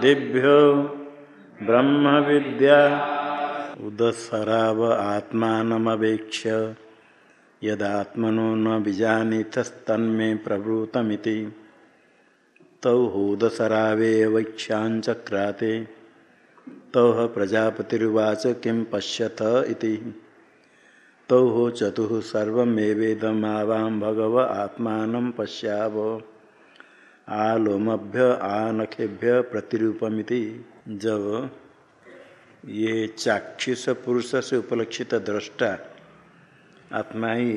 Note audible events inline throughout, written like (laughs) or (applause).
दिभ्यो ब्रह्म विद्या। उदसराव आत्मानमवेक्ष यदात्मनो न बीजानीतस्तन्मे प्रभृतमिति। तौ हूदसरावे वैक्षाचक्राते तौ प्रजापतिर्वाच किं पश्यथ तौ चतुः सर्वेदमावां भगव आत्मा पश्याव। आलोमभ्य आनखेभ्य प्रतिरूपमिति। जब ये चाक्षुष पुरुष से उपलक्षित दृष्टा, आत्मा ही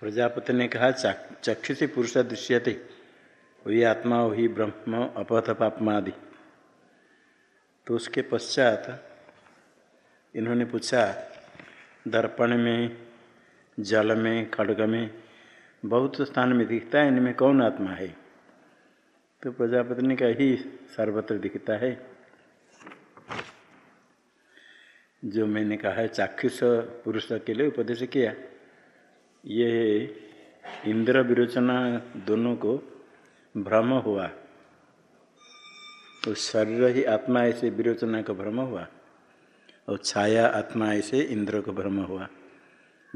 प्रजापति ने कहा चक्षुषी पुरुष दृश्यते। वही आत्मा, वही ब्रह्म, अपथ पापमादि। तो उसके पश्चात इन्होंने पूछा, दर्पण में, जल में, खड़ग में बहुत स्थान में दिखता है, इनमें कौन आत्मा है? तो प्रजापति कहा, ही सर्वत्र दिखता है। जो मैंने कहा है, चाक्षुष पुरुष के लिए उपदेश किया। ये इंद्र विरोचना दोनों को भ्रम हुआ। तो शरीर ही आत्मा ऐसे विरोचना का भ्रम हुआ। और छाया आत्मा ऐसे इंद्र को भ्रम हुआ।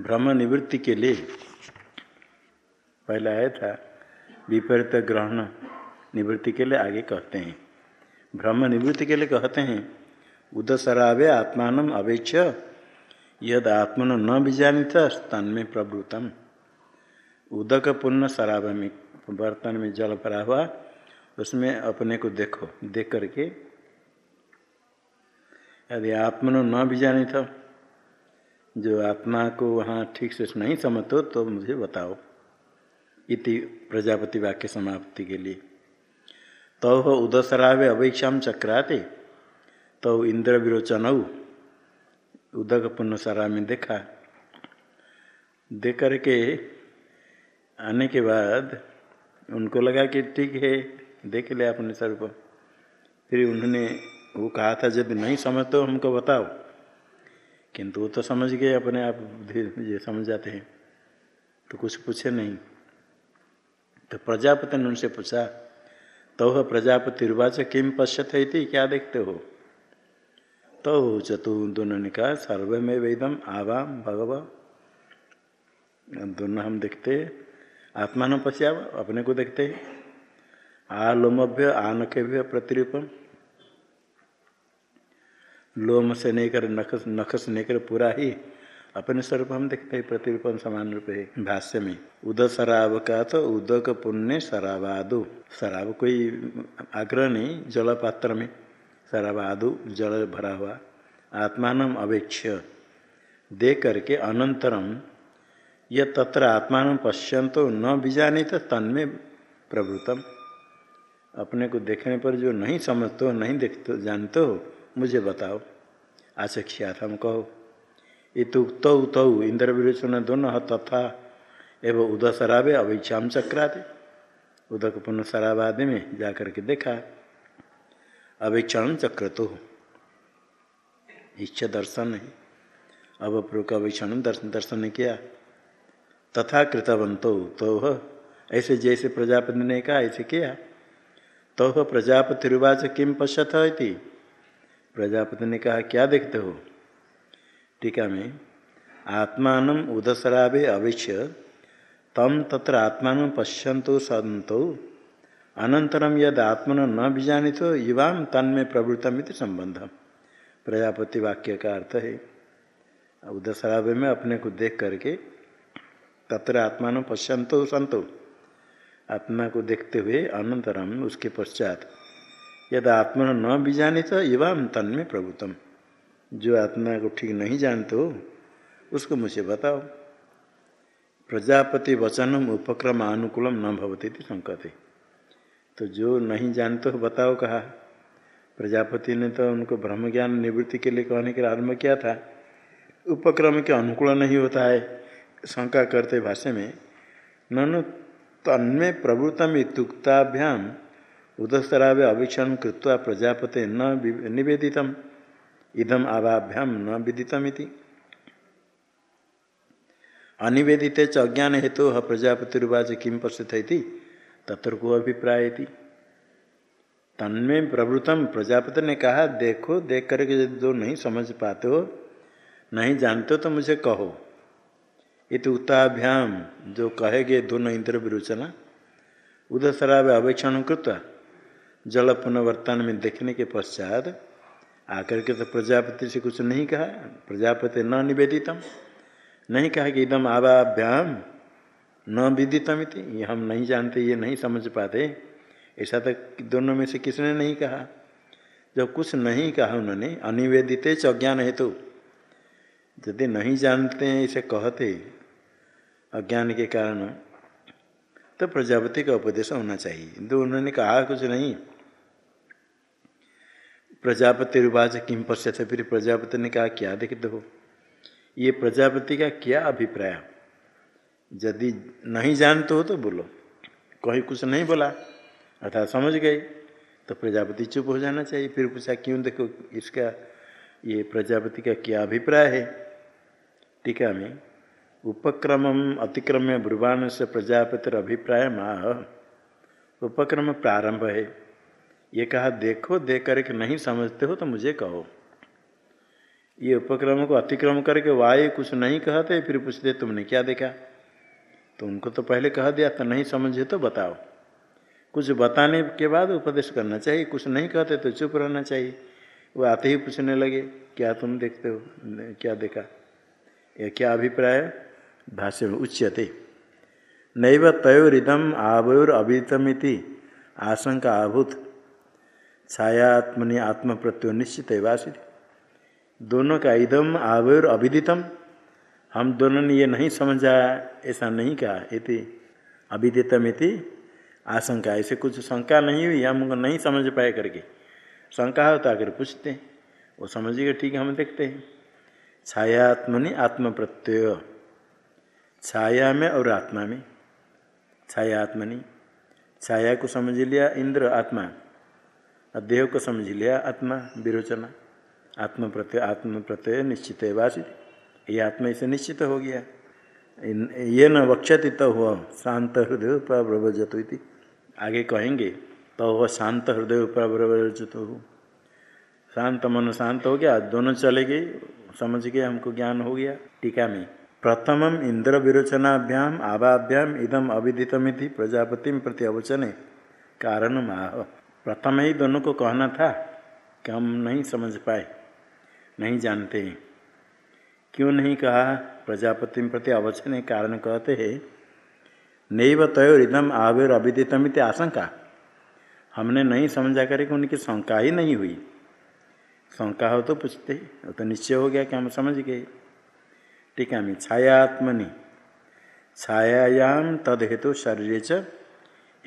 भ्रम निवृत्ति के लिए पहला आया था, विपरीत ग्रहण। निवृत्ति के लिए आगे कहते हैं। ब्रह्म निवृत्ति के लिए कहते हैं, उदसरावे आत्मान अवेक्ष यद आत्मन न बीजानी था स्तन में प्रवृतम उदक पुण्य शराब में, बर्तन में जल भरा हुआ, उसमें अपने को देखो, देख करके। यदि आत्मन न बीजानी था जो आत्मा को वहाँ ठीक से नहीं समझते तो मुझे बताओ। इति प्रजापति वाक्य समाप्ति के लिए। तो उदसरावे अवेक्षा चक्राते। तो इंद्र विरोचन उदक पुण्यसारा में देखा। देख करके आने के बाद उनको लगा कि ठीक है, देख लिया अपने सर स्वरूप। फिर उन्होंने वो कहा था, यदि नहीं समझ तो हमको बताओ। किंतु वो तो समझ गए, अपने आप ये समझ जाते हैं। तो कुछ पूछे नहीं। तो प्रजापति ने उनसे पूछा तो प्रजापति निर्वाच किम पश्यत है क्या देखते हो? तो चतु दोनों ने कहा सर्व में वेदम आवाम भगव। दोनों हम देखते आत्मा न पश्या अपने को देखते। आलोमभ्य आनखेभ्य प्रतिरूपम। लोम से लेकर नख नख से लेकर पूरा ही अपने स्वरूप हम देखते हैं, प्रतिरूपम समान रूप है। भाष्य में, उद शराब का तो उदक पुण्य शराबादु शराब कोई आग्रह नहीं जल पात्र में। शराबादु जल भरा हुआ। आत्मान अवेक्ष दे करके अनंतरम यह तत्र आत्मान पश्यंतो न बीजानी तो तन्मे प्रभुतम। अपने को देखने पर जो नहीं समझते हो नहीं देखते, जानते हो, मुझे बताओ। हम कहो। इतुक्त तौ इंद्र विरोचन दोनों तथा एवं उदय शराबे अभिक्षाम चक्राते उदक पुण्य शराबादि में जाकर के देखा। अवेक्षण चक्र तो इच्छा दर्शन है। अब प्रक अवेक्षण दर्शन दर्शन किया। तथा कृतवंतो तो ऐसे जैसे प्रजापति ने कहा, ऐसे किया। तो प्रजापति रुवाच किम पश्यत प्रजापति ने कहा, क्या देखते हो? टीका में, आत्मान उदसरावे अविश्य तम तत्र आत्मान पश्यंतो सदंतो अनंतरम यद आत्मन न बीजानी तो युवाम तन्मे प्रवृत्तम संबंध प्रजापति वाक्य का अर्थ है। उदसराव में अपने को देख करके, तत्र आत्मा पश्यंतो संतो आत्मा को देखते हुए अनंतरम उसके पश्चात, यद आत्मा न बीजानी तो युवाम तन्मे प्रभुतम जो आत्मा को ठीक नहीं जानते हो, उसको मुझे बताओ। प्रजापति वचनम उपक्रम अनुकूलम न भवती थी संकते। तो जो नहीं जानते हो, बताओ कहा। प्रजापति ने तो उनको ब्रह्म ज्ञान निवृत्ति के लिए कहने के आरंभ किया था। उपक्रम के अनुकूल नहीं होता है, शंका करते भाष्य में, ननु तन्मे प्रवृत्तम इतुक्ताभ्याम उदस्तरावे अवीक्षण कृत्वा प्रजापते न निवेदितम। इदम आवाभ्याम न विदितमिति। अनिवेदित च अज्ञान हेतु तो प्रजापतिर्वाच किम पश्यत तत्र को अभिप्राय तन्में प्रवृतम प्रजापति ने कहा, देखो देख करके यदि जो नहीं समझ पाते हो, नहीं जानते हो तो मुझे कहो। इत उत्ताभ्याम जो कहेगे दोनों इंद्र विरोचना उदय शराब अवेक्षण कृत जल पुनर्वर्तन में देखने के पश्चात आकर के तो प्रजापति से कुछ नहीं कहा। प्रजापति न निवेदितम, नहीं कहा कि एकदम आवाभ्याम न विदितम इति। ये हम नहीं जानते, ये नहीं समझ पाते। ऐसा तो दोनों में से किसने नहीं कहा? जब कुछ नहीं कहा उन्होंने, अनिवेदित अज्ञान हेतु। यदि नहीं जानते हैं, इसे कहते अज्ञान के कारण तो प्रजापति का उपदेश होना चाहिए। तो उन्होंने कहा कुछ नहीं। प्रजापति रुवाज किम पश्य थे फिर प्रजापति ने कहा, क्या देखते हो? ये प्रजापति का क्या अभिप्राय? यदि नहीं जानते हो तो बोलो। कोई कुछ नहीं बोला। अर्थात समझ गए तो प्रजापति चुप हो जाना चाहिए। फिर पूछा, क्यों देखो इसका, ये प्रजापति का क्या अभिप्राय है? टीका में उपक्रम अतिक्रम्य ब्रुवाण से प्रजापतिर अभिप्राय माह उपक्रम प्रारंभ है। ये कहा, देखो, देख करके नहीं समझते हो तो मुझे कहो। ये उपक्रम को अतिक्रम करके वायु कुछ नहीं कहते, फिर पूछते, तुमने क्या देखा? तो उनको तो पहले कह दिया तो नहीं समझे तो बताओ। कुछ बताने के बाद उपदेश करना चाहिए, कुछ नहीं कहते तो चुप रहना चाहिए। वो आते ही पूछने लगे, क्या तुम देखते हो? क्या देखा? यह क्या अभिप्राय? भाष्य में उच्यते। नैव तयोरिदम आवयोर अभितमिति आशंका आभूत। छायात्मनि आत्म प्रत्यो निश्चित है वासित दोनों का इदम आवयोर अभिदितम। हम दोनों ने ये नहीं समझा, ऐसा नहीं कहा। इति अभिदितम इति आशंका। ऐसे कुछ शंका नहीं हुई हमको नहीं समझ पाए करके। शंका हो तो आकर पूछते हैं। वो समझिएगा, ठीक है, हम देखते हैं। छायात्मनि आत्म प्रत्यय छाया में और आत्मा में। छाया आत्मनि छाया को समझ लिया इंद्र आत्मा। देह को समझ लिया, आत्मा विरोचना। आत्म प्रत्यय आत्म प्रत्यय निश्चित है वासित ये आत्मा इसे निश्चित हो गया। ये न वक्षति तो हुआ। शांत हृदय प्रव्रजत आगे कहेंगे तो वह शांत हृदय प्रव्रजत हो शांत मन शांत हो गया, दोनों चले गए। समझ गए, हमको ज्ञान हो गया। टीका में प्रथम इंद्र विरोचनाभ्याम, आवाभ्याम इदम अविदितमिति प्रजापति प्रति अवचने। कारण माह प्रथम ही दोनों को कहना था कि हम नहीं समझ पाए, नहीं जानते। क्यों नहीं कहा? प्रजापति प्रति अवचन कारण कहते हैं, नैव तय इदम आविर अविदितमित आशंका। हमने नहीं समझा करे कि उनकी शंका ही नहीं हुई। शंका हो तो पूछते तो निश्चय हो गया कि हम समझ गए। टीका में छायात्मनि। छायायाम तद हेतु शरीर च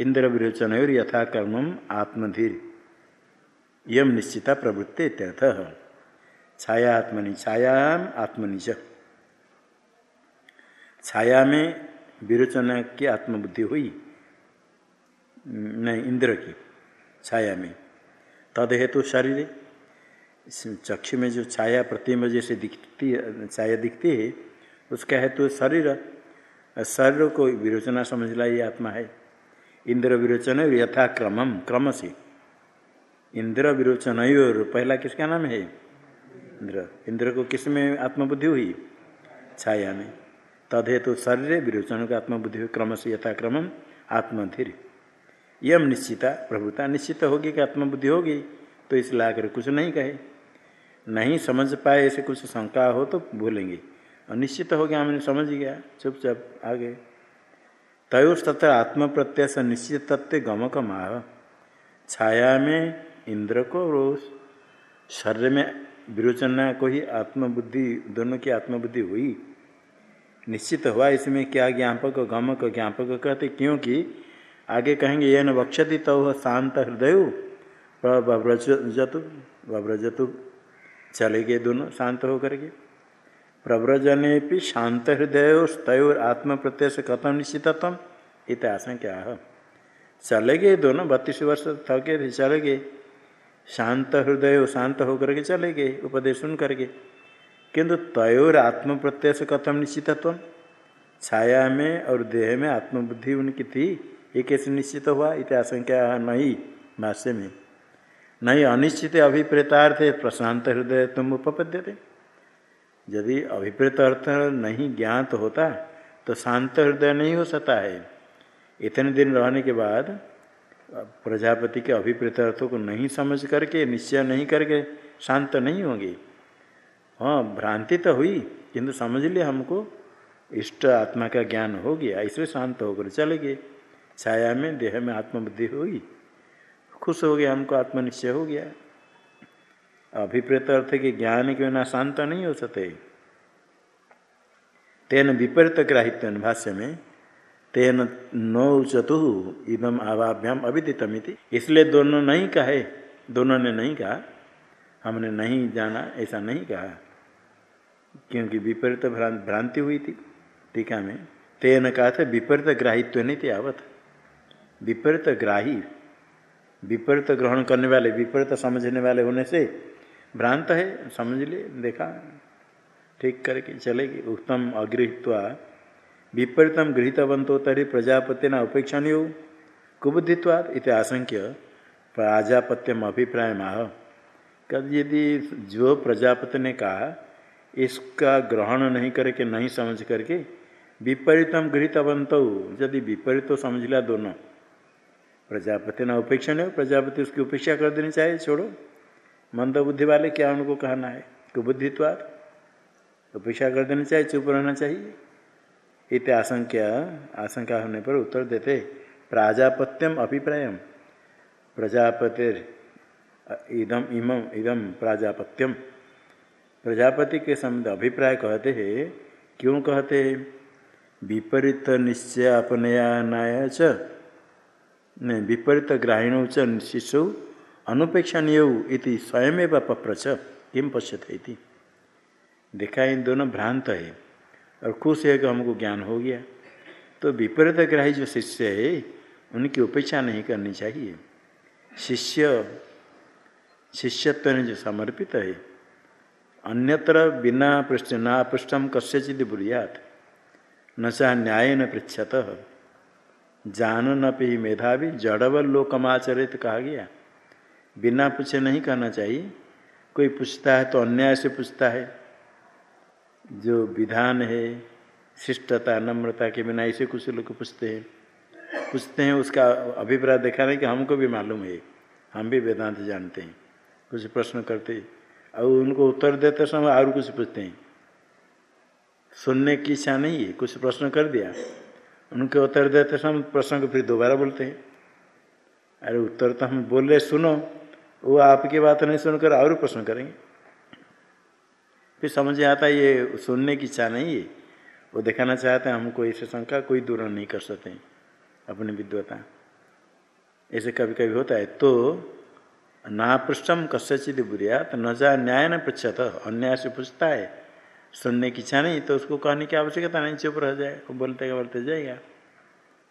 इंद्र विरोचन और यथाकर्म आत्मधीर। यम निश्चिता प्रवृत्ति इत्यर्थ। छायात्मनि छायाम आत्मनि छाया में विरोचना की आत्मबुद्धि हुई नहीं इंद्र की छाया में तद हेतु शरीर चक्षु में जो छाया प्रतिम्ब जैसे दिखती, छाया दिखती है, उसका हेतु तो शरीर शरीर को विरोचना समझ ला ये आत्मा है। इंद्र विरोचन यथा क्रमम क्रम से इंद्र विरोचन पहला किसका नाम है? इंद्र। इंद्र को किसमें आत्मबुद्धि हुई? छाया में। तद हेतु तो शरीर विरोचन को आत्मबुद्धि हुई क्रम से यथा क्रमम आत्मधीर यम निश्चिता, प्रभुता निश्चित होगी कि आत्मबुद्धि होगी तो इसलिए आकर कुछ नहीं कहे। नहीं समझ पाए ऐसे कुछ शंका हो तो भूलेंगे और निश्चित हो गया, हमने समझ गया, चुपचाप आगे। तयोस तथा आत्म प्रत्यय निश्चित तत्व गमक माह छाया में इंद्र को रोज शरीर में विरोचना को ही आत्मबुद्धि, दोनों की आत्मबुद्धि हुई। निश्चित हुआ इसमें क्या ज्ञापक, गमक, ज्ञापक कहते क्योंकि आगे कहेंगे ये न बक्षति तो शांत हृदय प्रव्रजतु वव्रजतु चले गए दोनों शांत होकर के। प्रव्रजने शांत हृदय तयोर आत्म प्रत्यय से कथम निश्चितत्म इत आशंका चले गए दोनों बत्तीस वर्ष थके थे चले गए शांत हृदय शांत होकर के चले गए उपदेश सुन करके किंतु तयोर आत्म प्रत्यय से कथम निश्चितत्व छाया में और देह में आत्मबुद्धि उनकी थी, ये कैसे निश्चित हुआ? इत आशंका नहीं, भाष्य में। नहीं, अनिश्चित अभिप्रेतार्थ प्रशांत हृदय तुम उपपद्य थे यदि अभिप्रेत अर्थ नहीं ज्ञात होता तो शांत हृदय नहीं हो सकता है। इतने दिन रहने के बाद, प्रजापति के अभिप्रेत अर्थों को नहीं समझ करके, निश्चय नहीं करके शांत नहीं होंगे। हाँ भ्रांति तो हुई, किंतु समझ लिया हमको, इष्ट आत्मा का ज्ञान हो गया, इसलिए शांत होकर चले गए। छाया में, देह में आत्मबुद्धि होगी खुश हो गया हमको, आत्मनिश्चय हो गया। अभिप्रेत अर्थ के ज्ञान के बिना शांत नहीं हो सकते। तेन विपरीत ग्राहित्व भाष्य में, तेन नौ चतु इदम आवाभ्याम अभिदितमिति इसलिए दोनों नहीं कहे, दोनों ने नहीं कहा, हमने नहीं जाना, ऐसा नहीं कहा, क्योंकि विपरीत भ्रांति हुई थी टीका में। तेन कहा था, विपरीत ग्राहित्व नहीं थी आवत विपरीत ग्राही, विपरीत ग्रहण करने वाले, विपरीत समझने वाले होने से भ्रांत है, समझ लिए, देखा। ठीक करके चलेगी। उत्तम अगृहत्वा, विपरीतम गृहितवंतो तरी प्रजापति न उपेक्षणीय कुबुद्धित्वाद इत आशंक्य, प्रजापत्यम अभिप्राय माह कद यदि जो प्रजापति ने कहा, इसका ग्रहण नहीं करके, नहीं समझ करके, विपरीतम गृहितवंत, यदि विपरीत तो समझ लिया दोनों। प्रजापति न उपेक्षण प्रजापति उसकी उपेक्षा कर देनी चाहिए, छोड़ो। मंद बुद्धि वाले क्या उनको कहना है? कुबुद्धित्वाद उपेक्षा कर देनी चाहिए चुप रहना चाहिए। इत आशंका आशंका होने पर उत्तर देते, प्राजापत्यम अभिप्राय प्रजापति इदम, इमम, इदम प्राजापत्यम। प्रजापति के संबंध अभिप्राय कहते हैं। क्यों कहते हैं? विपरीत निश्चय अपनयानाय च। विपरीत ग्राहीण च शिशु अनुपेक्षणीय इति स्वयं पप्रच किम पश्यते देखा इन दोनों भ्रांत है, और खुश है कि हमको ज्ञान हो गया। तो विपरीत ग्राही जो शिष्य है, उनकी उपेक्षा नहीं करनी चाहिए। शिष्य, शिष्यत्व जो समर्पित है, अन्यत्र बिना पृष्ठ न पृष्ठम कस्यचित बुरियात, न चाह न्याय न पृछत जान न पे मेधावी जड़वल लोकमाचरित कहा गया। बिना पूछे नहीं कहना चाहिए। कोई पूछता है तो अन्याय से पूछता है। जो विधान है, शिष्टता, नम्रता के बिना ऐसे कुछ लोग पूछते हैं। पूछते हैं, उसका अभिप्राय देखा नहीं कि हमको भी मालूम है। हम भी वेदांत जानते हैं। कुछ प्रश्न करते और उनको उत्तर देते समय और कुछ पूछते हैं। सुनने की इच्छा नहीं है, कुछ प्रश्न कर दिया। उनके उत्तर देते समय प्रश्न को फिर दोबारा बोलते हैं। अरे उत्तर तो हम बोल रहे सुनो। वो आपकी बात नहीं सुनकर और प्रश्न करेंगे। फिर समझ आता ये सुनने की इच्छा नहीं है। वो दिखाना चाहते हैं, हमको ऐसे शंका कोई दूर नहीं कर सकते अपनी विद्वता ऐसे कभी कभी होता है तो ना पृष्ठम कस्यचित तो न जा न्याय न पृछत अन्याय से पूछता है, सुनने की इच्छा नहीं तो उसको कहने की आवश्यकता नहीं, चुप रह जाए, वो बोलते बोलते जाएगा।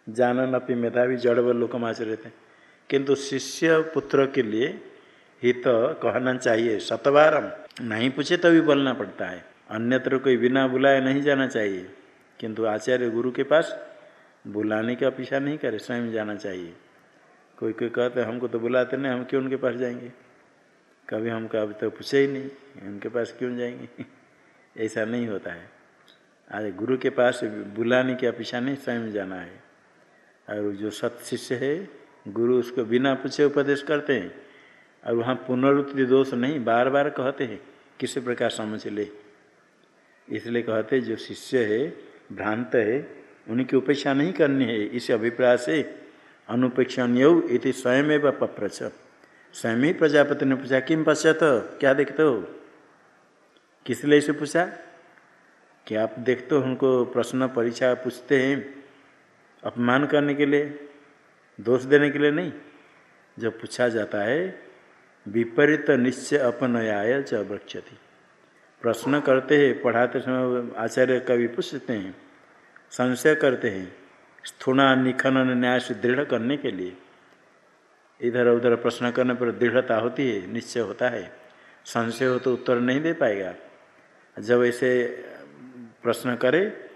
जानन अपनी मेधावी जड़ व लोकम आचरित किंतु शिष्य पुत्र के लिए हित कहना चाहिए शतवारम नहीं पूछे तभी बोलना पड़ता है। अन्यत्र कोई बिना बुलाए नहीं जाना चाहिए। किंतु आचार्य गुरु के पास बुलाने की अपेक्षा नहीं करे, स्वयं जाना चाहिए। कोई कोई कहते हमको तो बुलाते नहीं, हम क्यों उनके पास जाएँगे? कभी हमको अभी तो पूछे ही नहीं, उनके पास क्यों जाएँगे? (laughs) ऐसा नहीं होता है। आज गुरु के पास बुलाने की अपेक्षा नहीं, स्वयं जाना है। और जो सत शिष्य है, गुरु उसको बिना पूछे उपदेश करते हैं। और वहाँ पुनरुत्ति दोष नहीं बार बार कहते हैं, किसी प्रकार समझ ले। इसलिए कहते जो शिष्य है, भ्रांत है, उनकी उपेक्षा नहीं करनी है, इस अभिप्राय से अनुपेक्षणीय इति स्वयं एवं पप्रच स्वयं ही प्रजापति ने पूछा किम पश्चात क्या देखते हो? किस लिए से पूछा? क्या आप देखते हो, उनको प्रश्न परीक्षा पूछते हैं, अपमान करने के लिए, दोष देने के लिए नहीं, जब पूछा जाता है विपरीत निश्चय अपनयाय च वृक्षति प्रश्न करते हैं, पढ़ाते समय आचार्य कवि पूछते हैं, संशय करते हैं, स्थूणा निखनन न्याय दृढ़ करने के लिए। इधर उधर प्रश्न करने पर दृढ़ता होती है, निश्चय होता है। संशय हो तो उत्तर नहीं दे पाएगा। जब ऐसे प्रश्न करे,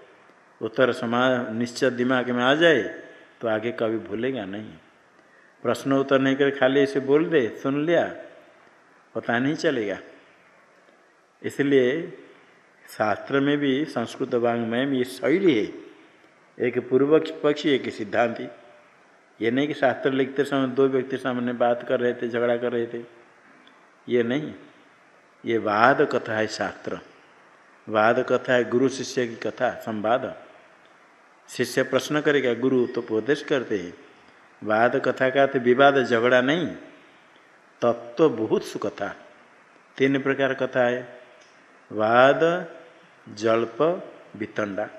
उत्तर समा निश्चय दिमाग में आ जाए तो आगे कभी भूलेगा नहीं। प्रश्न उत्तर नहीं कर खाली इसे बोल दे, सुन लिया, पता नहीं चलेगा। इसलिए शास्त्र में भी, संस्कृत वांग्मय में ये शैली है। एक पूर्व पक्षी, एक सिद्धांति। ये नहीं कि शास्त्र लिखते समय दो व्यक्ति सामने बात कर रहे थे, झगड़ा कर रहे थे। ये नहीं। ये वाद कथा है शास्त्र। वाद कथा है गुरु शिष्य की कथा, संवाद। शिष्य प्रश्न करेगा, गुरु तो उपदेश करते हैं। वाद कथा का तो विवाद झगड़ा नहीं, तत्व तो बहुत सुकथा। तीन प्रकार कथा है। वाद, जल्प, वितंडा।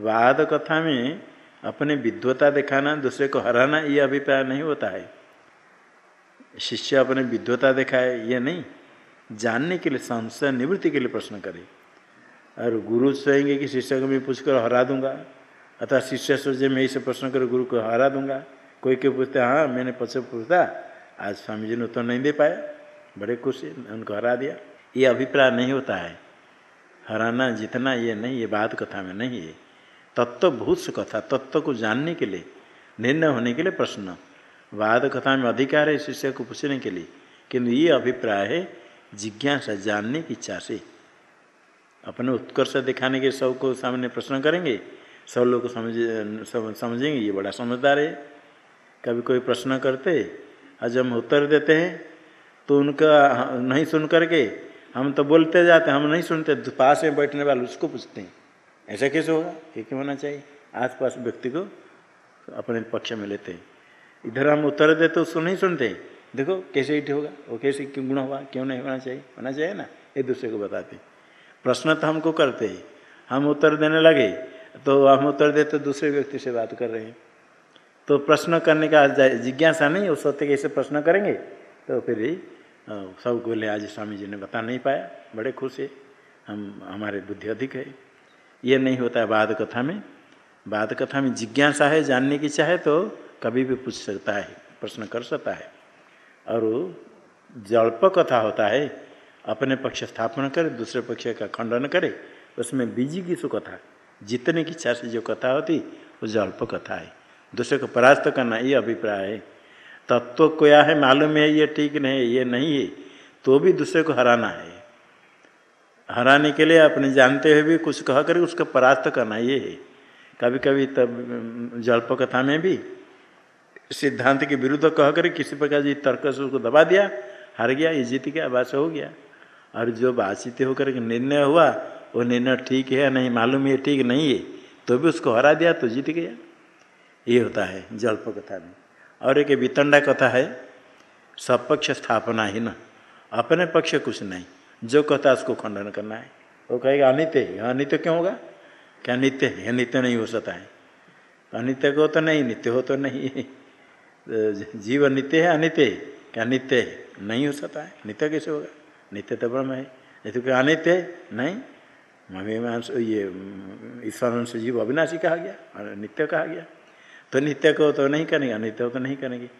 वाद कथा में अपने विद्वता दिखाना, दूसरे को हराना, ये अभिप्राय नहीं होता है। शिष्य अपने विद्वता दिखाए, ये नहीं। जानने के लिए, संशय, निवृत्ति के लिए प्रश्न करे। और गुरु सोएँगे कि शिष्य को मैं पूछकर हरा दूँगा अथवा शिष्य सोचे, मैं इसे प्रश्न कर, गुरु को हरा दूँगा। कोई कोई पूछते हाँ मैंने पछे पूछता आज स्वामी जी ने उत्तर नहीं दे पाया। बड़े खुश उनको हरा दिया। ये अभिप्राय नहीं होता है। हराना जितना ये नहीं, ये बात कथा में नहीं है। तत्व भूत कथा, तत्व को जानने के लिए, निर्णय होने के लिए प्रश्न। वाद कथा में अधिकार है शिष्य को पूछने के लिए। किंतु ये अभिप्राय है जिज्ञासा जानने की इच्छा से। अपने उत्कर्ष दिखाने के सबको सामने प्रश्न करेंगे। सब लोग समझ समझेंगे, ये बड़ा समझदार है। कभी कोई प्रश्न करते और जब हम उत्तर देते हैं तो उनका, नहीं सुन करके हम तो बोलते जाते हम नहीं सुनते पास में बैठने वाले उसको पूछते हैं। ऐसा कैसे होगा? ये क्यों होना चाहिए? आसपास व्यक्ति को अपने पक्ष में लेते हैं। इधर हम उत्तर देते तो उसको नहीं सुनते। देखो, कैसे इट होगा? वो कैसे क्यों गुण हुआ क्यों नहीं होना चाहिए? होना चाहिए ना? एक दूसरे को बताते प्रश्न तो हमको करते हैं। हम उत्तर देने लगे तो हम उत्तर देते तो दूसरे व्यक्ति से बात कर रहे हैं। तो प्रश्न करने का जिज्ञासा नहीं उस सत्य कैसे प्रश्न करेंगे। तो फिर सब बोले, आज स्वामी जी ने बता नहीं पाया, बड़े खुश है। हम, हमारे बुद्धि अधिक है। ये नहीं होता है बाद कथा में। बाद कथा में जिज्ञासा है, जानने की चाहे तो कभी भी पूछ सकता है, प्रश्न कर सकता है। और जल्प कथा होता है, अपने पक्ष स्थापना करे, दूसरे पक्ष का खंडन करे, उसमें बीजी की सु कथा जितने की इच्छा से जो कथा होती, वो जल्प कथा है। दूसरे को परास्त करना ये अभिप्राय है। तत्व क्या है? मालूम है ये ठीक नहीं, ये नहीं है। तो भी दूसरे को हराना है। हराने के लिए अपने जानते हुए भी कुछ कह कर उसको परास्त करना ये है। कभी कभी तब जल्प कथा में भी सिद्धांत के विरुद्ध कह कर किसी प्रकार जी तर्क से उसको दबा दिया, हार गया, ये जीत गया, बात हो गया। और जो बातचीत होकर निर्णय हुआ, वो निर्णय ठीक है नहीं, मालूम है ठीक नहीं है तो भी उसको हरा दिया तो जीत गया। ये होता है जल्प कथा में। और एक वितंडा कथा है, सपक्ष स्थापना ही न। अपने पक्ष कुछ नहीं। जो कथा उसको खंडन करना है। वो कहेगा, अनित्य है। अनित्य क्यों होगा? क्या नित्य है? नित्य नहीं हो सकता है। अनित्य को तो नहीं, नित्य हो तो नहीं। (laughs) जीव नित्य है, अनित्य क्या नित्य है? नहीं हो सकता है। नित्य कैसे होगा? नित्य तो ब्रह्म है। नहीं क्या अनित्य नहीं। मम्मी ये, ईश्वर से जीव अविनाशी कहा गया। नित्य कहा गया। तो नित्य को तो नहीं करेंगे, अनित्य को तो नहीं करेंगे।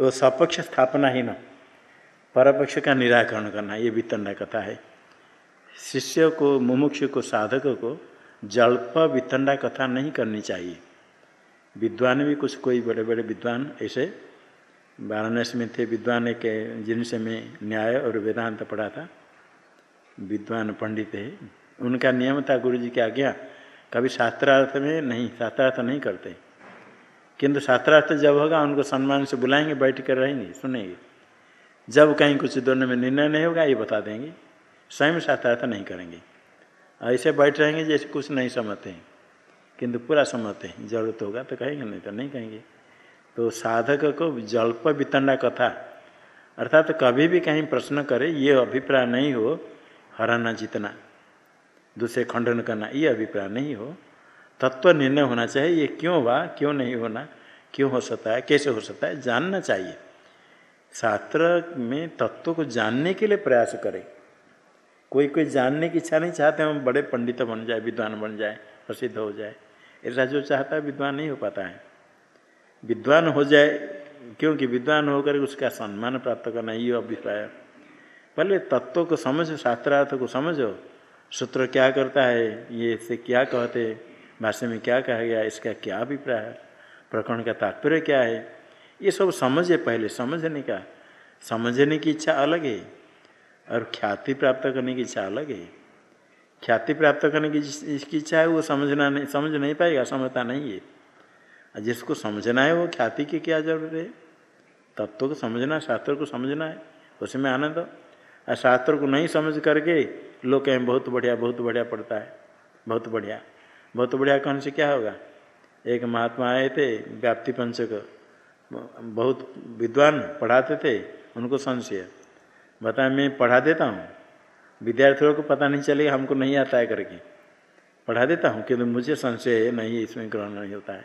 वो सपक्ष स्थापना ही ना, परपक्ष का निराकरण करना, ये वितंडा कथा है। शिष्य को, मुमुक्ष को, साधक को जल्प वितंडा कथा नहीं करनी चाहिए। विद्वान भी कुछ, कोई बड़े बड़े विद्वान ऐसे, वाराणसी में थे विद्वान के जिनसे मैं न्याय और वेदांत पढ़ा था। विद्वान पंडित है। उनका नियम था गुरु जी की आज्ञा, कभी शास्त्रार्थ में नहीं, शास्त्रार्थ नहीं करते। किंतु शास्त्रार्थ जब होगा, उनको सम्मान से बुलाएँगे, बैठ कर रहेंगे, सुनेंगे। जब कहीं कुछ दोनों में निर्णय नहीं होगा, ये बता देंगे। स्वयं शास्त्रार्थ नहीं करेंगे। ऐसे बैठ रहेंगे जैसे कुछ नहीं समझते हैं। किंतु पूरा समझते हैं, ज़रूरत होगा तो कहेंगे, नहीं तो नहीं कहेंगे। तो साधक को जल्प वितंडा कथा, अर्थात तो कभी भी कहीं प्रश्न करे, ये अभिप्राय नहीं हो, हराना, जीतना, दूसरे खंडन करना, ये अभिप्राय नहीं हो। तत्व निर्णय होना चाहिए, ये क्यों हुआ, क्यों नहीं होना, क्यों हो सकता है, कैसे हो सकता है, जानना चाहिए। शास्त्र में तत्व को जानने के लिए प्रयास करें। कोई कोई जानने की इच्छा नहीं चाहते, हम बड़े पंडित बन जाए, विद्वान बन जाए, प्रसिद्ध हो जाए। ऐसा जो चाहता है, विद्वान नहीं हो पाता है। विद्वान हो जाए, क्योंकि विद्वान होकर उसका सम्मान प्राप्त करना ये अभिप्राय। पहले तत्व को समझो, शास्त्रार्थ को समझो। सूत्र क्या करता है, ये से क्या कहते भाष्य में क्या कहा गया? इसका क्या अभिप्राय है? प्रकरण का तात्पर्य क्या है? ये सब समझे पहले, समझने का। समझने की इच्छा अलग है और ख्याति प्राप्त करने की इच्छा अलग है। ख्याति प्राप्त करने की जिसकी इच्छा है वो समझना नहीं, समझ नहीं पाएगा, समझता नहीं है। और जिसको समझना है वो ख्याति की क्या ज़रूरत है? तत्व को समझना, शास्त्र को समझना है। उसमें आनंद। और शास्त्र को नहीं समझ करके लोग कहें, बहुत बढ़िया बहुत बढ़िया पढ़ता है, बहुत बढ़िया। बहुत बढ़िया कहने से क्या होगा? एक महात्मा आए थे, व्याप्ति पंचक। बहुत विद्वान पढ़ाते थे, उनको संशय। बताए, मैं पढ़ा देता हूँ। विद्यार्थियों को पता नहीं चलेगा, हमको नहीं आता है करके। पढ़ा देता हूँ, किंतु मुझे संशय नहीं, इसमें ग्रहण नहीं होता है।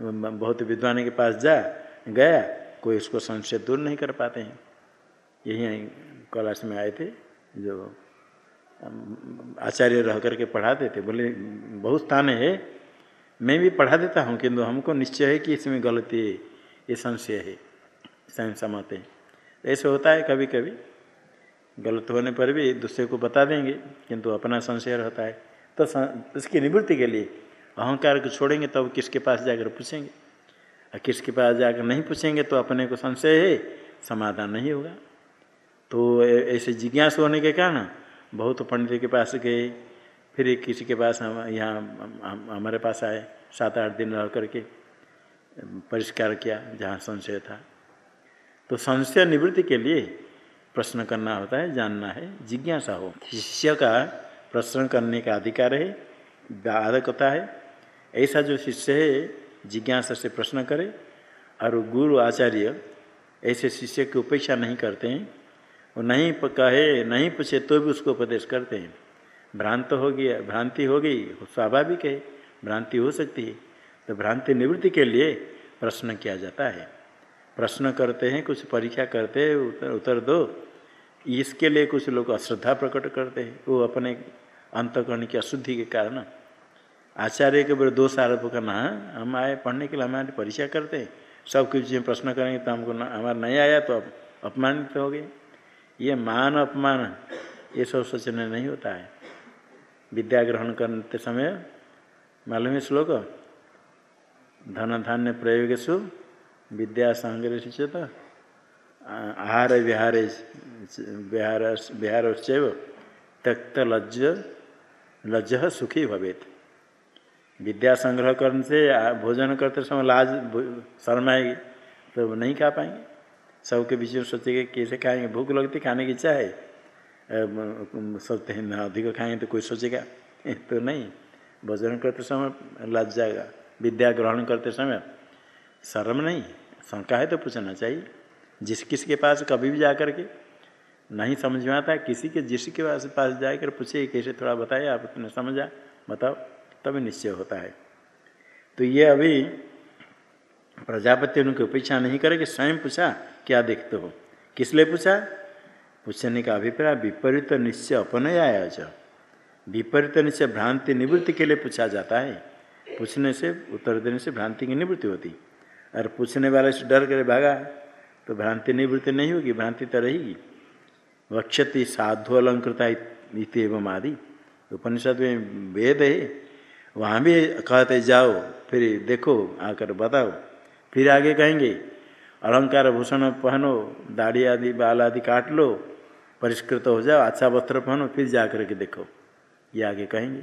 बहुत विद्वान के पास जा, गया, कोई उसको संशय दूर नहीं कर पाते हैं। यही क्लास में आए थे, जो आचार्य रह करके पढ़ाते थे बोले, बहुत स्थान है, मैं भी पढ़ा देता हूँ, किंतु हमको निश्चय है कि इसमें गलती है ये संशय है, स्वयं समाते ऐसे होता है कभी कभी गलत होने पर भी दूसरे को बता देंगे, किंतु अपना संशय रहता है। तो इसकी निवृत्ति के लिए अहंकार को छोड़ेंगे, तब तो किसके पास जाकर पूछेंगे? और किसके पास जाकर नहीं पूछेंगे तो अपने को संशय है, समाधान नहीं होगा। तो ऐसे जिज्ञास होने के कारण बहुत पंडित के पास गए, फिर किसी के पास हम, यहाँ हमारे पास आए सात आठ दिन रह करके, परिष्कार किया, जहाँ संशय था। तो संशय निवृत्ति के लिए प्रश्न करना होता है, जानना है, जिज्ञासा हो। शिष्य का प्रश्न करने का अधिकार है, बाधकता है, ऐसा जो शिष्य है, जिज्ञासा से प्रश्न करे, और गुरु आचार्य ऐसे शिष्य की उपेक्षा नहीं करते हैं वो नहीं कहे, नहीं पूछे तो भी उसको उपदेश करते हैं। भ्रांत हो गया, भ्रांति हो गई, स्वाभाविक है, भ्रांति हो सकती है। तो भ्रांति निवृत्ति के लिए प्रश्न किया जाता है। प्रश्न करते हैं, कुछ परीक्षा करते हैं, उत्तर उत्तर दो। इसके लिए कुछ लोग अश्रद्धा प्रकट करते हैं। वो अपने अंतकरण की अशुद्धि के कारण। आचार्य के बड़े दोष आरोप करना हम आए, पढ़ने के लिए हमारे परीक्षा करते हैं। सब कुछ प्रश्न करेंगे तो हमको हमारा नहीं आया तो अपमानित हो गए। ये मान अपमान ये सब सोचने नहीं होता है। विद्या ग्रहण करते समय मालूम है श्लोक? धन धान्य प्रयोगेशु विद्या संग्रह आहार विहार विहार विहार त्यक्त लज्ज लज्ज सुखी भवेत। विद्या संग्रह करने से भोजन करते समय लाज शर्म आएगी तो नहीं खा पाएँगे। सबके बीच में सोचेंगे कैसे खाएँगे? भूख लगती, खाने की इच्छा है। सोचते हैं अधिक खाएँगे तो कोई सोचेगा? (laughs) तो नहीं। भोजन करते समय लज जाएगा। विद्या ग्रहण करते समय शर्म नहीं। शंका है तो पूछना चाहिए। जिस किसी के पास कभी भी जा कर के नहीं समझ में आता, किसी के जिस के पास पास जाकर पूछे, कैसे थोड़ा बताए आप तुमने समझा, बताओ। तभी निश्चय होता है। तो ये अभी प्रजापति उनकी उपेक्षा नहीं करेगी, स्वयं पूछा क्या देखते हो? किस लिए पूछा? पूछने का अभिप्राय विपरीत निश्चय अपनयाया च विपरीत निश्चय भ्रांति निवृत्ति के लिए पूछा जाता है। पूछने से उत्तर देने से भ्रांति की निवृत्ति होती। और पूछने वाले से डर कर भागा तो भ्रांति निवृत्ति नहीं होगी, भ्रांति तो रहेगी। वक्षति, साधु अलंकृता एवं आदि। उपनिषद में वेद है। वहाँ भी कहते जाओ, फिर देखो, आकर बताओ। फिर आगे कहेंगे अलंकार, भूषण पहनो, दाढ़ी आदि, बाल आदि काट लो, परिष्कृत हो जाओ अच्छा वस्त्र पहनो, फिर जा कर के देखो। ये आगे कहेंगे।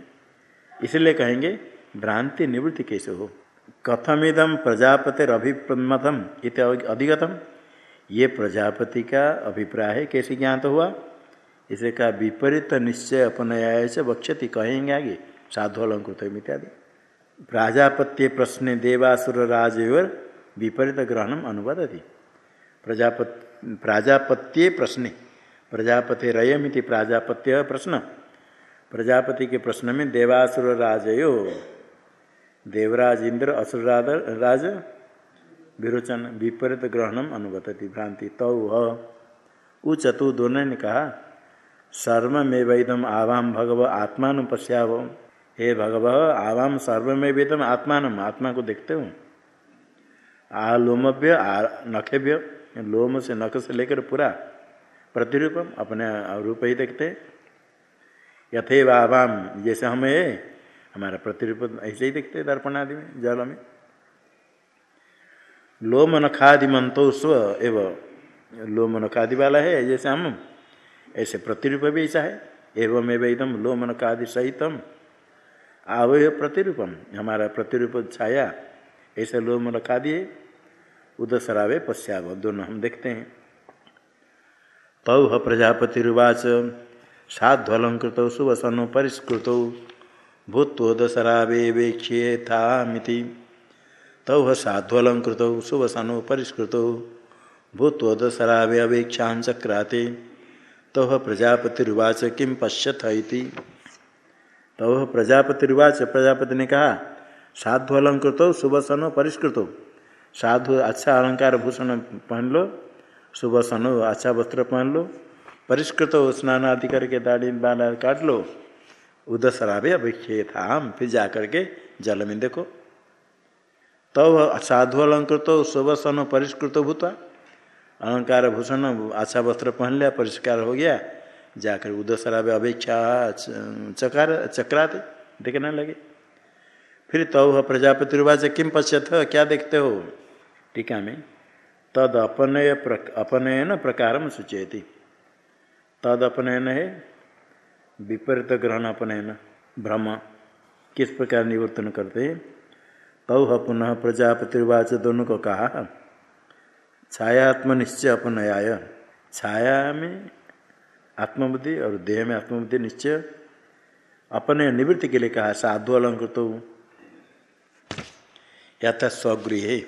इसलिए कहेंगे, भ्रांति निवृत्ति कैसे हो? कथमिदम प्रजापतिर अभिप्रमतम इत अधिगतम। ये प्रजापति का अभिप्राय है, कैसे ज्ञात हुआ? इसे का विपरीत निश्चय अपनया से वक्षति कहेंगे आगे। साधु अलंकृत इत्यादि। प्राजापत्य प्रश्न देवासुर राजवर विपरीत ग्रहणम अनुवादी प्रजापत, प्राजापत्य प्रश्न। प्रजापति रयमिति प्राजापत्य प्रश्न। प्रजापति के प्रश्न में देवासुर राजयो देवराज इंद्र असुर राज विरोचन विपरीत ग्रहणम अनुगतति भ्रांति तौ तो चतु दोनों ने कहा सर्व में वेदम आवाम भगव आत्मान पश्याव। हे भगव आवाम सर्व में वेदम आत्मान आत्मा को देखते हो। आ लोमभ्य आ नखेभ्य लोम से नख से लेकर पूरा प्रतिरूपम अपने रूप ही देखते। यथेव आवाम जैसे हम है हमारा प्रतिरूप ऐसे ही देखते दर्पण आदि में, जल में। लोम नखादि मंतो स्व एव, लोम नखादि वाला है, जैसे हम, ऐसे प्रतिरूप भी ऐसा है। एवं एवं एकदम लोमन कादि सहितम आवय प्रतिरूपम, हमारा प्रतिरूप छाया, ऐसे लोम कादि है। उदसरावे पश्चाव दोनों हम देखते हैं। तौ प्रजापतिवाच साध्वलंकृत सुवसनो परिष्कृत भूत्वोदसरावे वेक्ष्येथामिति तौ साध्वलंकृत सुवसनो परिष्कृत भूत्वोदसरावे अवेक्षा चक्राते। तौ प्रजापतिवाच किम पश्यथ तौ प्रजापतिवाच प्रजापति ने कहा साधु अलंकृत सुबसनो परिष्कृत। साधु अच्छा अलंकार भूषण पहन लो सुबह सनो अच्छा वस्त्र पहन लो परिष्कृत हो स्नान आदि करके दाढ़ी बाल काट लो उदर शराबे अभिक्षे था हम फिर जा करके जल में देखो। तब तो साधु अलंकृत हो सुबह सनो परिष्कृत भूता, अलंकार भूषण अच्छा वस्त्र पहन लिया, परिष्कार हो गया, जाकर उदर शराबे अभिक्षा चकार, चक्राते, देखने लगे। फिर तब तो प्रजापति रुवाच किम पश्यथ क्या देखते हो? टीका में तद अपनय अपनयन प्रकार सूचयती। तद अपनयन है, विपरीत ग्रहण अपनयन भ्रम। किस प्रकार निवर्तन करते हैं? तौ पुनः प्रजापतिर्वाच दोनों को कहा छाया अपनयाय। छाया में आत्मबुद्धि और देह में आत्मबुद्धि निश्चय। अपने निवृत्ति के लिए कहा, साधु अलंकृत या था स्वगृह।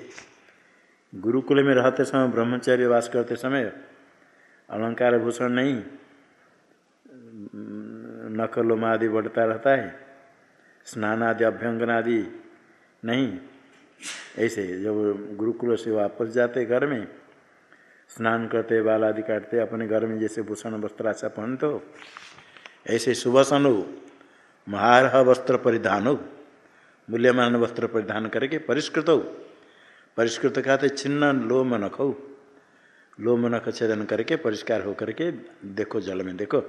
गुरुकुल में रहते समय, ब्रह्मचर्य वास करते समय अलंकार भूषण नहीं नकलोम आदि बढ़ता रहता है स्नान आदि अभ्यंगन आदि नहीं। ऐसे जब गुरुकुल से वापस जाते घर में, स्नान करते, बाल आदि काटते, अपने घर में जैसे भूषण, वस्त्र, आशा पहनते हो, ऐसे सुबसन हो महारह वस्त्र परिधान हो मूल्यमान वस्त्र परिधान करके परिष्कृत हो। परिष्कृत कहते, छिन्न लोम नख लोम नख छेदन करके, परिष्कार हो करके देखो जल में, देखो।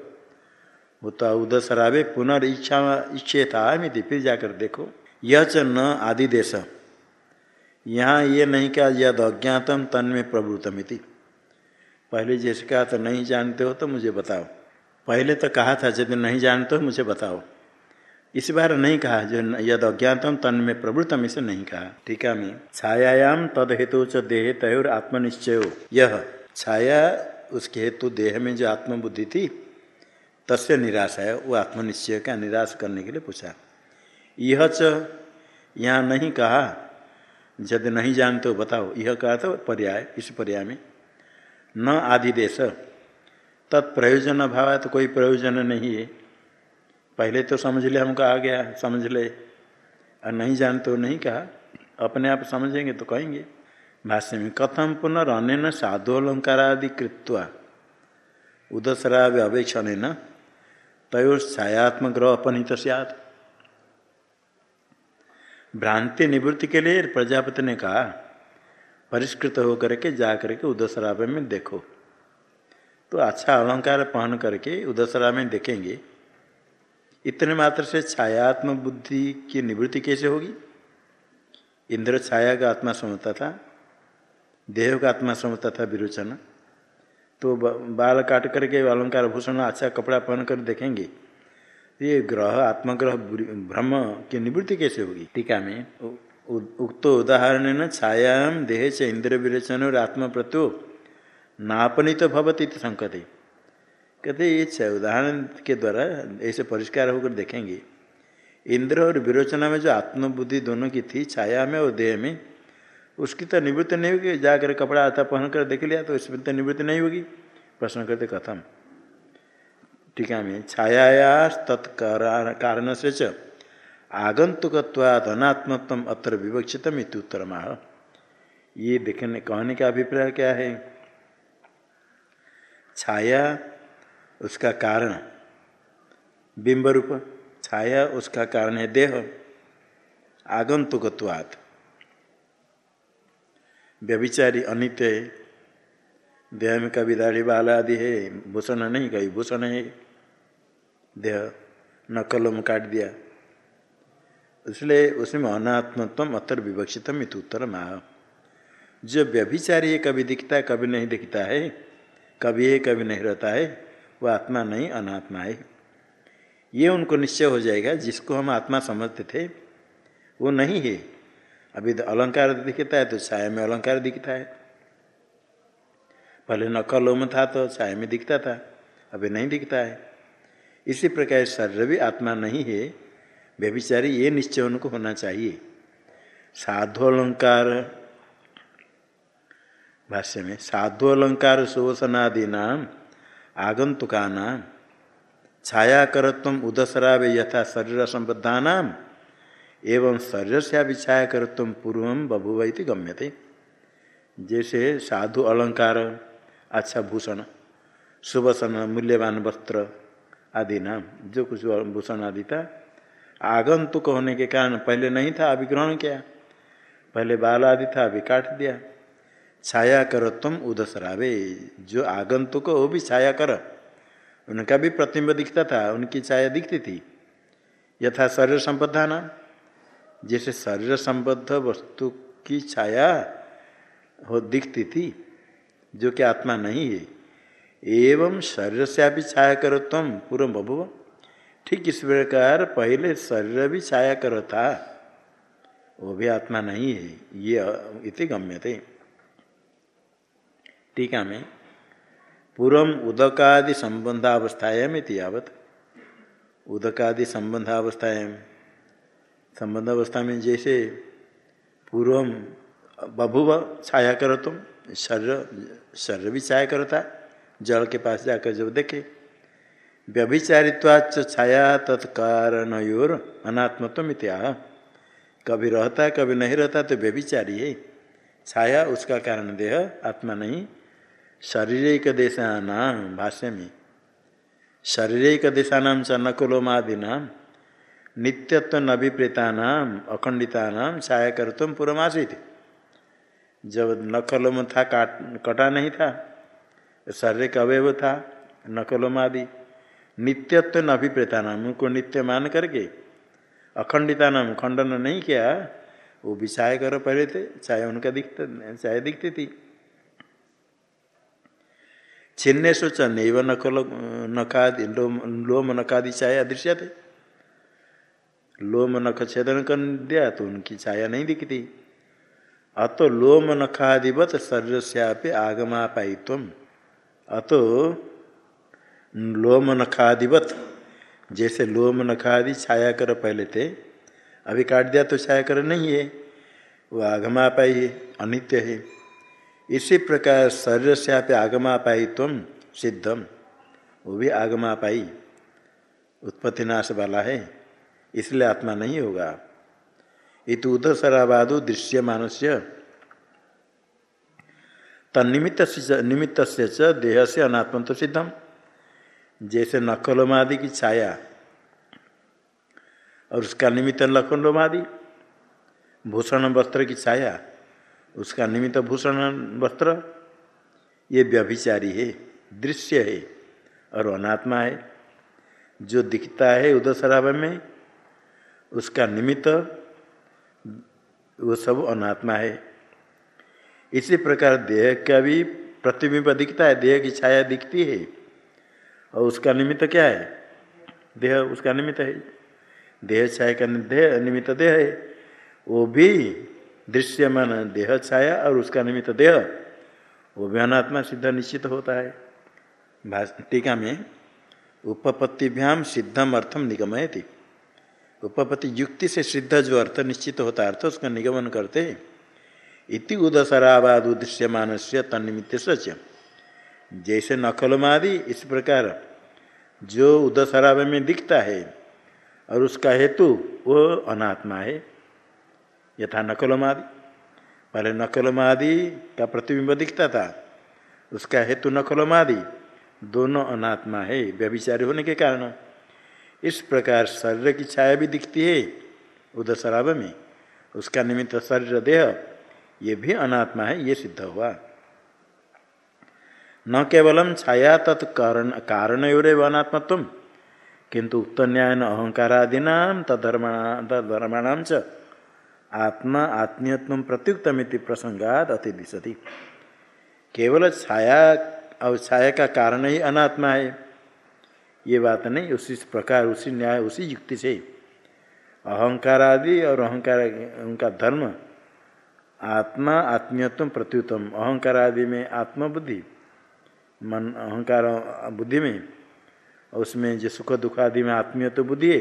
वो तो उदसरावे पुनर्इच्छा इच्छे था मिति फिर जाकर देखो। यह च न आदि देश यहाँ ये नहीं कहा, यद अज्ञातम तन में प्रवृतमिति। पहले जैसे कहा तो नहीं जानते हो तो मुझे बताओ। पहले तो कहा था यदि नहीं जानते हो मुझे बताओ। इस बार नहीं कहा, जो यद अज्ञातम तन में प्रवृतम इसे नहीं कहा। टीका में छायायाम तद हेतु च देह तय आत्मनिश्चय। यह छाया, उसके हेतु देह में जो आत्मबुद्धि थी, तस्य निराशा है। वो आत्मनिश्चय का निराश करने के लिए पूछा। यह च यहाँ नहीं कहा यदि नहीं जानते हो, बताओ। यह कहा तो पर्याय, इस पर्याय में। न आदिदेश। तत्प्रयोजन अभाव तो कोई प्रयोजन नहीं है। पहले तो समझ ले हमको आ गया, समझ ले। और नहीं जानते हो नहीं कहा। अपने आप समझेंगे तो कहेंगे। भाष्य में, कथम पुनर्न साधु अलंकार आदि कृत्वा। उदसरा अवेक्षण न, तय छायात्म ग्रह सियात। भ्रांति निवृत्ति के लिए प्रजापति ने कहा, परिष्कृत होकर के जा करके उदसराव में देखो। तो अच्छा अलंकार पहन करके उदसरा में देखेंगे। इतने मात्र से छायात्म बुद्धि की निवृत्ति कैसे होगी? इंद्र छाया का आत्मा समझता था, देह का आत्मा समझता था विरोचन। तो बाल काट करके अलंकार भूषण अच्छा कपड़ा पहन कर देखेंगे, ये ग्रह, आत्मग्रह ब्रह्म की निवृत्ति कैसे होगी? टीका में उक्त उदाहरण न छायाम देह से इंद्र विरेचन और आत्म प्रत्यो नापनी तो भवती संकते। कहते ये उदाहरण के द्वारा ऐसे परिष्कार होकर देखेंगे। इंद्र और विरोचना में जो आत्मबुद्धि दोनों की थी, छाया में और देह में, उसकी तो निवृत्ति नहीं होगी। जाकर कपड़ा आता पहन कर देख लिया तो इसमें तो निवृत्ति नहीं होगी। प्रश्न करते, कथम। टीका में छायाया तत्कारण से च। अनात्मत्म अत्र विवक्षित उत्तर माह ये देखने, कहने का अभिप्राय क्या है? छाया उसका कारण। बिंब रूप छाया उसका कारण है देह, आगंतुकत्वात्। व्यभिचारी अनित्य है। देह में कभी दाढ़ी बाल आदि है, भूषण नहीं, कभी भूषण है। देह न कलम काट दिया। इसलिए उसमें अनात्मत्व अतर विवक्षितम उत्तर माह जो व्यभिचारी है, कभी दिखता है, कभी नहीं दिखता है, कभी है, कभी नहीं रहता है वो आत्मा नहीं, अनात्मा है। ये उनको निश्चय हो जाएगा, जिसको हम आत्मा समझते थे, वो नहीं है। अभी तो अलंकार दिखता है तो छाया में अलंकार दिखता है। पहले नकलों में था तो छाया में दिखता था, अभी नहीं दिखता है। इसी प्रकार शरीर भी आत्मा नहीं है, व्यभिचारी ये निश्चय उनको होना चाहिए। साधु अलंकार, भाष्य में, साधु अलंकार शोषणादि नाम आगंतुका नाम छायाकरत्व उदसरावे यथा शरीर संबद्धा नाम एवं शरीर से भी छायाकरत्व पूर्व बभुव गम्यते। जैसे साधु अलंकार अच्छा भूषण सुभषण मूल्यवान वस्त्र आदि नाम जो कुछ भूषण आदि था। आगंतुक होने के कारण पहले नहीं था अभी ग्रहण किया। पहले बाल आदि था, अभी काट दिया। छाया कर, तुम उदसरावे जो आगंतुक वो भी छाया कर। उनका भी प्रतिम्ब दिखता था, उनकी छाया दिखती थी। यथा शरीर संबद्धा नाम जैसे शरीर संबद्ध वस्तु की छाया हो, दिखती थी, जो कि आत्मा नहीं है। एवं शरीर से आप छाया करो, तुम पूर्व बभुव। ठीक इस प्रकार पहले शरीर भी छाया करो था। वो भी आत्मा नहीं है। ये इति गम्य थे टीका में पूर्व उदकादि संबंधावस्थायाम यावत। उदकादि संबंधावस्थायाम। संबंध अवस्था में जैसे पूर्व बभुव छाया करो तुम शरीर शरीर भी छाया करता, जल के पास जाकर जब देखे व्यभिचारित्वाच छाया तत्कारणयोर अनात्मत्व मित्या कभी रहता है कभी नहीं रहता तो व्यभिचारी है। छाया, उसका कारण देह, आत्मा नहीं। शारीरिक देशानाम भाष्य में शारीरिक देशानाम च नकुलोमादि नाम नित्यत्व नभिप्रेता नाम अखंडिता नाम छाया कर तुम पूर्वमासित जब नकलों में था काट कटा नहीं था शरीर का अवयव था नकलों आदि नित्यत्व न अभिप्रेता नाम उनको नित्य मान करके अखंडिता नाम खंडन नहीं किया वो भी छाया करो पहले थे चाय उनका दिखता चाय दिखती थी छिन्ने सोच नैव नकल नकादि लोम नकादि छाया दृश्य थे लोम नख छेदन कर दिया तो उनकी छाया नहीं दिखती अतो लोम नखादिवत शरीर से आगमा पाई तुम अतो लोम नखादिवत जैसे लोम नखादि छाया कर पहले थे अभी काट दिया तो छाया कर नहीं है वो आगमा पाई है अनित्य है इसी प्रकार शरीर से आप आगमापाई तुम सिद्धम वो भी आगमापाई उत्पत्ति नाश वाला है, इसलिए आत्मा नहीं होगा। इत उदसराबादु दृश्य मानस्य तनिमित्त निमित्त से च देह से अनात्म तो सिद्धम जैसे नकलोमादि की छाया और उसका निमित्त नकलोमादि भूषण वस्त्र की छाया। उसका निमित्त भूषण वस्त्र, ये व्यभिचारी है, दृश्य है और अनात्मा है। जो दिखता है उदय शराब में, उसका निमित्त, वो सब अनात्मा है। इसी प्रकार देह का भी प्रतिबिंब दिखता है, देह की छाया दिखती है। और उसका निमित्त क्या है? देह उसका निमित्त है। देह छाया का देह निमित्त देह है। वो भी दृश्यमान देह छाया और उसका निमित्त देह, वो अनात्मा सिद्ध निश्चित होता है। टीका में उपपत्तिभ्याम सिद्धम अर्थम निगमय थी उपपत्ति युक्ति से सिद्ध जो अर्थ निश्चित होता है, अर्थ उसका निगमन करते हैं। इति उदसराबाद उदृश्यमान से तन्निमित्त सच। जैसे नखलमादि, इस प्रकार जो उदसराब में दिखता है और उसका हेतु वो अनात्मा है। यथा नकलमादि। पहले नकलमादि का प्रतिबिंब दिखता था, उसका हेतु नकलमादि। दोनों अनात्मा है, व्यभिचारी होने के कारण। इस प्रकार शरीर की छाया भी दिखती है उदसराब में। उसका निमित्त शरीर देह, ये भी अनात्मा है, ये सिद्ध हुआ। न केवलम छाया तत्कारण कारण एवं अनात्मत्व, किंतु उक्त न्याय अहंकारादीना तधर्माणाम च। आत्मा आत्मीयत्व प्रत्युक्तमिति प्रसंगात अति दिशति केवल छाया और छाया का कारण ही अनात्मा है। ये बात नहीं, उसी प्रकार, उसी न्याय, उसी युक्ति से। अहंकार आदि और अहंकार, उनका धर्म, आत्मा आत्मीयत्व प्रत्युत्तम। अहंकार आदि में आत्मबुद्धि, मन, अहंकार बुद्धि में उसमें जो सुख दुख आदि में आत्मीयत्व बुद्धि है,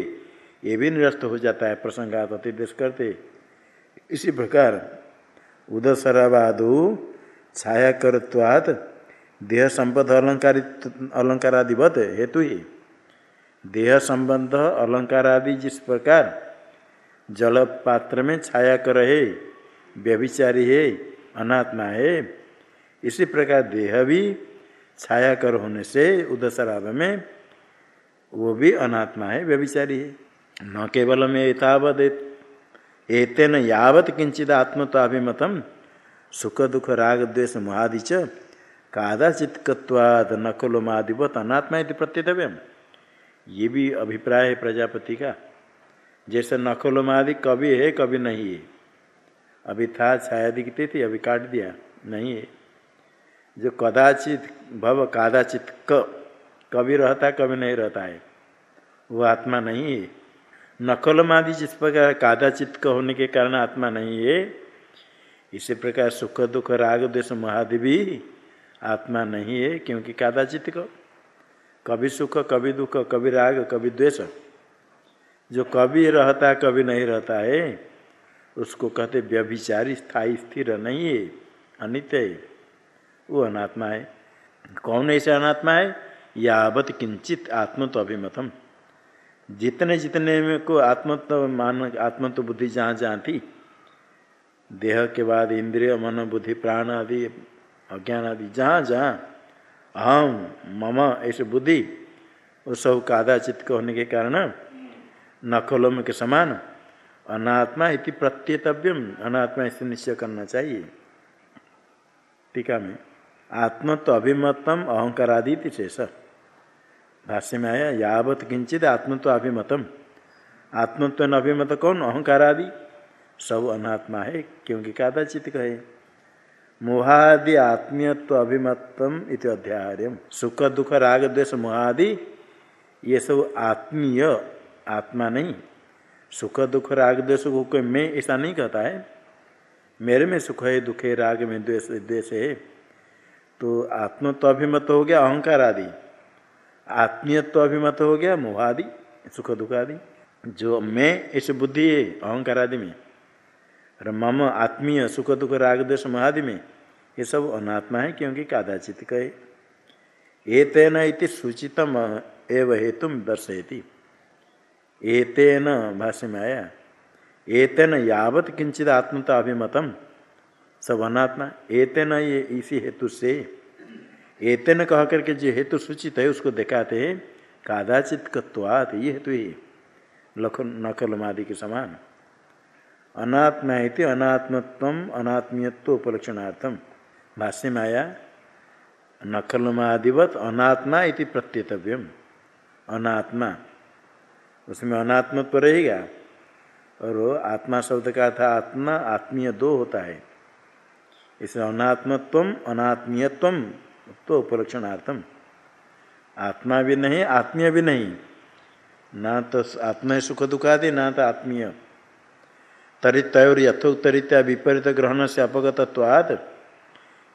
ये भी निरस्त हो जाता है प्रसंगात अतिदेश करते। इसी प्रकार उदसरावादो छाया करत्वात् देह संबद्ध अलंकार अलंकारादिवत हेतु ही। देह संबंध अलंकार आदि जिस प्रकार जल पात्र में छाया कर है, व्यभिचारी है, अनात्मा है, इसी प्रकार देह भी छाया कर होने से उदसराव में वो भी अनात्मा है, व्यभिचारी है। न केवल में एतावत एतेन यावत किंचित आत्मत्वाभिमतम सुख दुख राग द्वेष महादि च कादाचित्वाद नकलोमादिवत अनात्मा यदि प्रत्यतव्यम। ये भी अभिप्राय है प्रजापति का, जैसे नकलोमादि कभी है कभी नहीं है। अभी था छाया दिखती थी अभी काट दिया, नहीं है। जो कदाचित भव, कादाचित क कभी रहता कभी नहीं रहता है, वो आत्मा नहीं है। नकलमादि जिस प्रकार कादाचित का होने के कारण आत्मा नहीं है, इसी प्रकार सुख, दुख, राग, द्वेष, महादेवी आत्मा नहीं है, क्योंकि कादाचित को कभी सुख, कभी दुख, कभी राग, कभी द्वेष, जो कभी रहता है कभी नहीं रहता है, उसको कहते व्यभिचारी, स्थायी, स्थिर नहीं है, अनित्य है, वो अनात्मा है। कौन ऐसे अनात्मा है? यावत किंचित आत्म तो अभिमतम जितने जितने में को आत्मत्व मान, आत्मत्व बुद्धि जहाँ जहाँ थी, देह के बाद इंद्रिय मन बुद्धि प्राण आदि, अज्ञान आदि, जहाँ जहाँ, अहम, मम, ऐसे बुद्धि वो सब कादाचित होने के कारण नखलोम के समान अनात्मा इति प्रत्येतव्यम, अनात्मा इसे निश्चय करना चाहिए। टीका में आत्म तो अभिमतम अहंकारादि शेष। भाष्य में आया यावत किंचित आत्मत्व अभिमतम आत्मत्व अभिमत कौन अहंकार आदि सब अनात्मा है क्योंकि कादाचित कहे मोहादि आत्मीयत्व अभिमतम इति अध्याय सुख दुख राग द्वेष मोहादि ये सब आत्मीय आत्मा नहीं सुख दुख राग द्वेष को कोई मैं ऐसा नहीं कहता है मेरे में सुख है दुख है राग में द्वेष द्वेष है तो आत्मत्व अभिमत हो गया अहंकार आदि आत्मीयत्व अभिमत हो गया, मोहादि सुख दुख आदि जो मैं इस बुद्धि है अहंकार आदि में, और मम आत्मीय सुख दुख राग देश महादि में, ये सब अनात्मा है, क्योंकि कादाचित कहे। एतेन इति सूचितम, एव हेतु दर्शयति। एतेन भाष्य में आया, एतेन यावत किंचित आत्मता अभिमतम सब अनात्मा। एतेन ये इसी हेतु से एतेन कह करके जो हेतु सूचित है, उसको दिखाते हैं, कादाचित कत्वात, ये हेतु ही लख नकलमादि के समान। अनात्मा इति अनात्मत्व, अनात्मीयत्व उपलक्षणार्थम भाष्य में आया नकलमादिवत अनात्मा इति प्रत्येतव्यम अनात्मा। उसमें अनात्मत्व रहेगा। और आत्मा शब्द का था आत्मा, आत्मीय दो होता है। इसलिए अनात्मत्व, अनात्मीयत्व तो उपलक्षणार्थम। आत्मा भी नहीं, आत्मीय भी नहीं। ना तो आत्मा सुख दुखादि, ना तो आत्मीय। तरित और यथोत्तरित्या विपरीत ग्रहण से अपगतत्वाद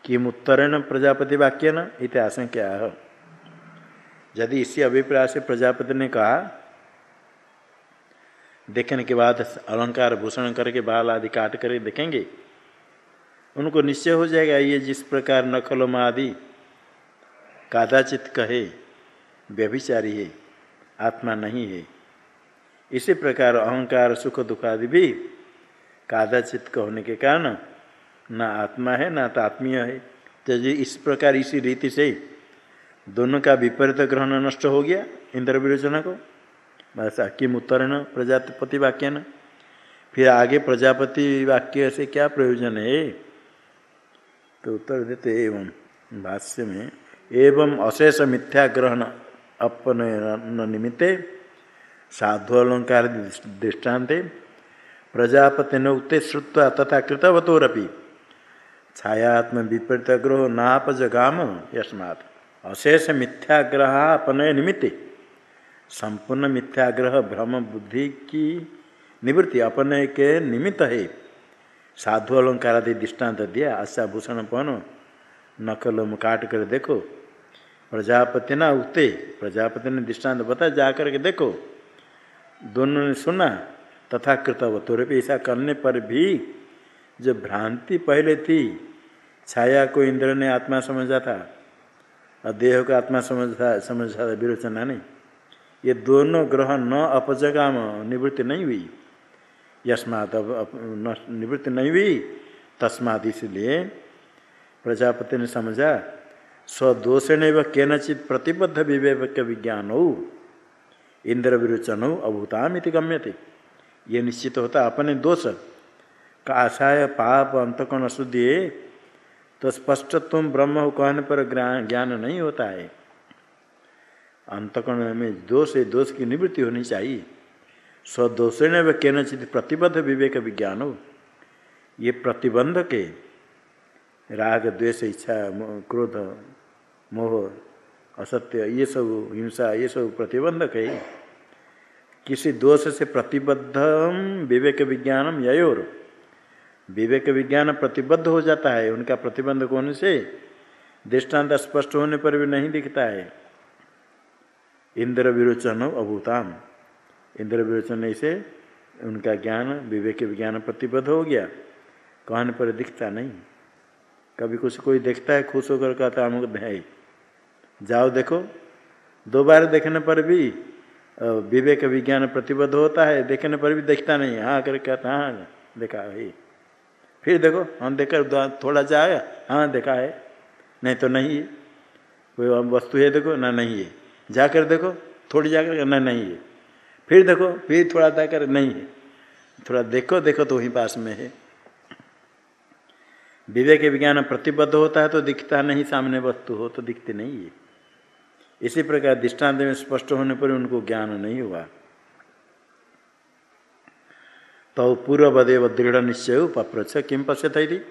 किम उत्तरेण प्रजापति वाक्य न इत आशंका यदि इसी अभिप्राय से प्रजापति ने कहा, देखने के बाद अलंकार भूषण करके बाल आदि काट कर देखेंगे? उनको निश्चय हो जाएगा ये जिस प्रकार नखलोम आदि कादाचित कहे, व्यभिचारी है, आत्मा नहीं है। इसी प्रकार अहंकार, सुख, दुख आदि भी कादाचित कहने के कारण ना आत्मा है, ना तो आत्मीय है। तो इस प्रकार, इसी रीति से दोनों का विपरीत ग्रहण नष्ट हो गया इंद्र विरोचना को। बस किम उत्तरण प्रजापति वाक्य न फिर आगे प्रजापति वाक्य से क्या प्रयोजन है? तो उत्तर देते एवं भाष्य में एवं अशेष मिथ्या ग्रहण अपनयन निमित्ते साधु अलंकार दृष्टान्ते प्रजापति उक्ते श्रुत्वा तथा कृतवतोरपि छायात्म विपरीत ग्रह नापजगाम यस्मात्। अशेष मिथ्याग्रह अपनय निमित्ते संपूर्ण मिथ्याग्रह भ्रम बुद्धि की निवृत्ति अपने के निमित्त है। साधु अलंकार आदि दृष्टांत दिया, आशा भूषण पहनो नकल काट कर देखो प्रजापति ना उगते, प्रजापति ने दृष्टांत बता जा करके देखो, दोनों ने सुना तथा कृतवतुर भी ऐसा करने पर भी जो भ्रांति पहले थी, छाया को इंद्र ने आत्मा समझा था, और देह को आत्मा समझा समझा था, विरोचना नहीं। ये दोनों ग्रह न अपजगाम, निवृत्ति नहीं हुई। यस्मात अब निवृत्ति नहीं हुई, तस्मात इसलिए प्रजापति ने समझा स्वदोषण व केनचित प्रतिबद्ध विवेक विज्ञान हो इंद्र विरोचन हो अभूताम गम्य थे ये निश्चित होता अपने दोष का आशाय, पाप अंतकोण अशुद्धि तो स्पष्ट तुम ब्रह्म हो कहने पर ज्ञान नहीं होता है। अंतकोण में दोष है, दोष की निवृत्ति होनी चाहिए। स्वदोषण व केनचित प्रतिबद्ध विवेक विज्ञान। हो ये प्रतिबंध के राग, द्वेष, इच्छा क्रोध मोह, असत्य, ये सब हिंसा, ये सब प्रतिबंधक है। किसी दोष से प्रतिबद्ध विवेक विज्ञानम ययोर। विवेक विज्ञान प्रतिबद्ध हो जाता है, उनका प्रतिबंधक होने से? दृष्टांत स्पष्ट होने पर भी नहीं दिखता है। इंद्र विरोचन अभूताम। इंद्र विरोचन से उनका ज्ञान, विवेक विज्ञान प्रतिबद्ध हो गया। कहने पर दिखता नहीं। कभी कुछ कोई देखता है, खुश होकर कहता अमुक है। जाओ देखो। दो बार देखने पर भी विवेक विज्ञान प्रतिबद्ध होता है, देखने पर भी देखता नहीं हाँ। कर कहता हाँ देखा है। फिर देखो, हम देखकर थोड़ा जाए हाँ देखा है। नहीं तो नहीं है। कोई वस्तु है देखो, ना नहीं है। जाकर देखो, थोड़ी जाकर ना नहीं है। फिर देखो, फिर थोड़ा जाकर नहीं है। थोड़ा देखो देखो तो वहीं पास में है। विवेक विज्ञान प्रतिबद्ध होता है तो दिखता नहीं, सामने वस्तु हो तो दिखती नहीं है। इसी प्रकार दृष्टांत में स्पष्ट होने पर उनको ज्ञान नहीं हुआ। तो पूर्वदेव दृढ़ निश्चय पप्रछ किम पश्यत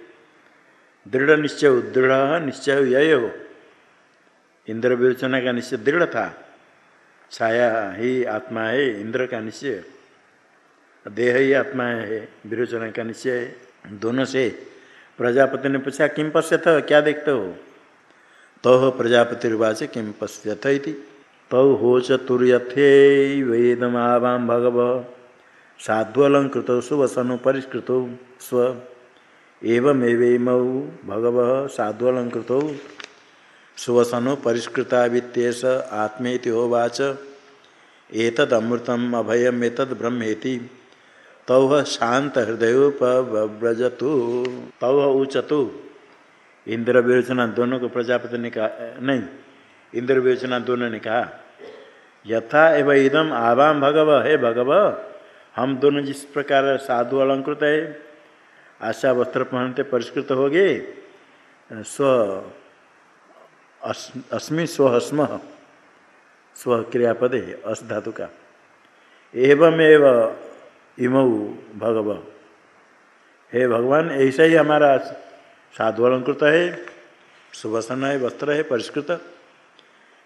दृढ़ निश्चय दृढ़ निश्चय यह हो। इंद्र विरोचना का निश्चय दृढ़ था। छाया ही आत्मा है, इंद्र का निश्चय। देह ही आत्मा है, विरोचना का निश्चय दोनों से। प्रजापति ने पूछा किम पश्यथ क्या देखते हो? तो प्रजापति रुवाच किम पश्यथ तौ हो चतुर्यथे वेदमावाम भगव। साध्वलंकृत सुवसनु परिष्कृत स्व। एवमेवेमौ भगव साध्वलंकृत सुवसनो परिष्कृता वित्तेश आत्मेति होवाच। एतद अमृतम अभयम ब्रह्मेति। तव शांत हृदयोपव्रजतु तव उचतु। इंद्र विवेचना दोनों को प्रजापति ने कहा नहीं, इंद्र विरोचना दोनों ने कहा, यथा एवं इदम आवाम भगव, हे भगव, हम दोनों जिस प्रकार साधु अलंकृत है, आशा वस्त्र पहनते परिष्कृत हो गए स्व अस्मि स्वस्म स्व क्रियापद है अस धातु का एवमेव इमऊ भगव। हे भगवान, ऐसा ही हमारा साधु अलंकृत है सुवसन है, वस्त्र है, परिष्कृत।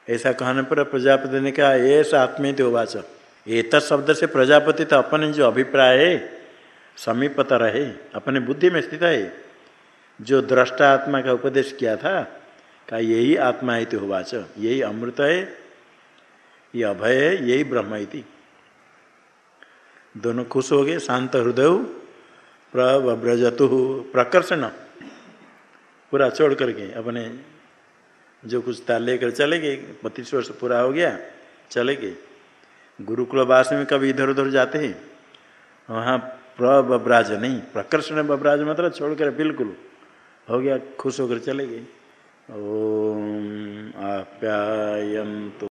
ऐसा कहने पर प्रजापति ने कहा, ये आत्मीय उवाच एक शब्द से प्रजापति तो अपने जो अभिप्राय है, समीपत रहे, अपने बुद्धि में स्थित है। जो दृष्टा आत्मा का उपदेश किया था का यही आत्मा है होवाच यही अमृत है, ये अभय है, यही ब्रह्म इति। दोनों खुश हो गए, शांत हृदय प्रव्रजतु प्रकर्षण। पूरा छोड़ करके अपने जो कुछ था लेकर चले गए। बत्तीस वर्ष पूरा हो गया, चले गए। गुरुकुलवास में कभी इधर उधर जाते हैं, वहाँ प्रब्राज नहीं, प्रकर्षण बबराज मतलब छोड़कर बिल्कुल हो गया, खुश होकर चले गए। ओम आप्यायन्तु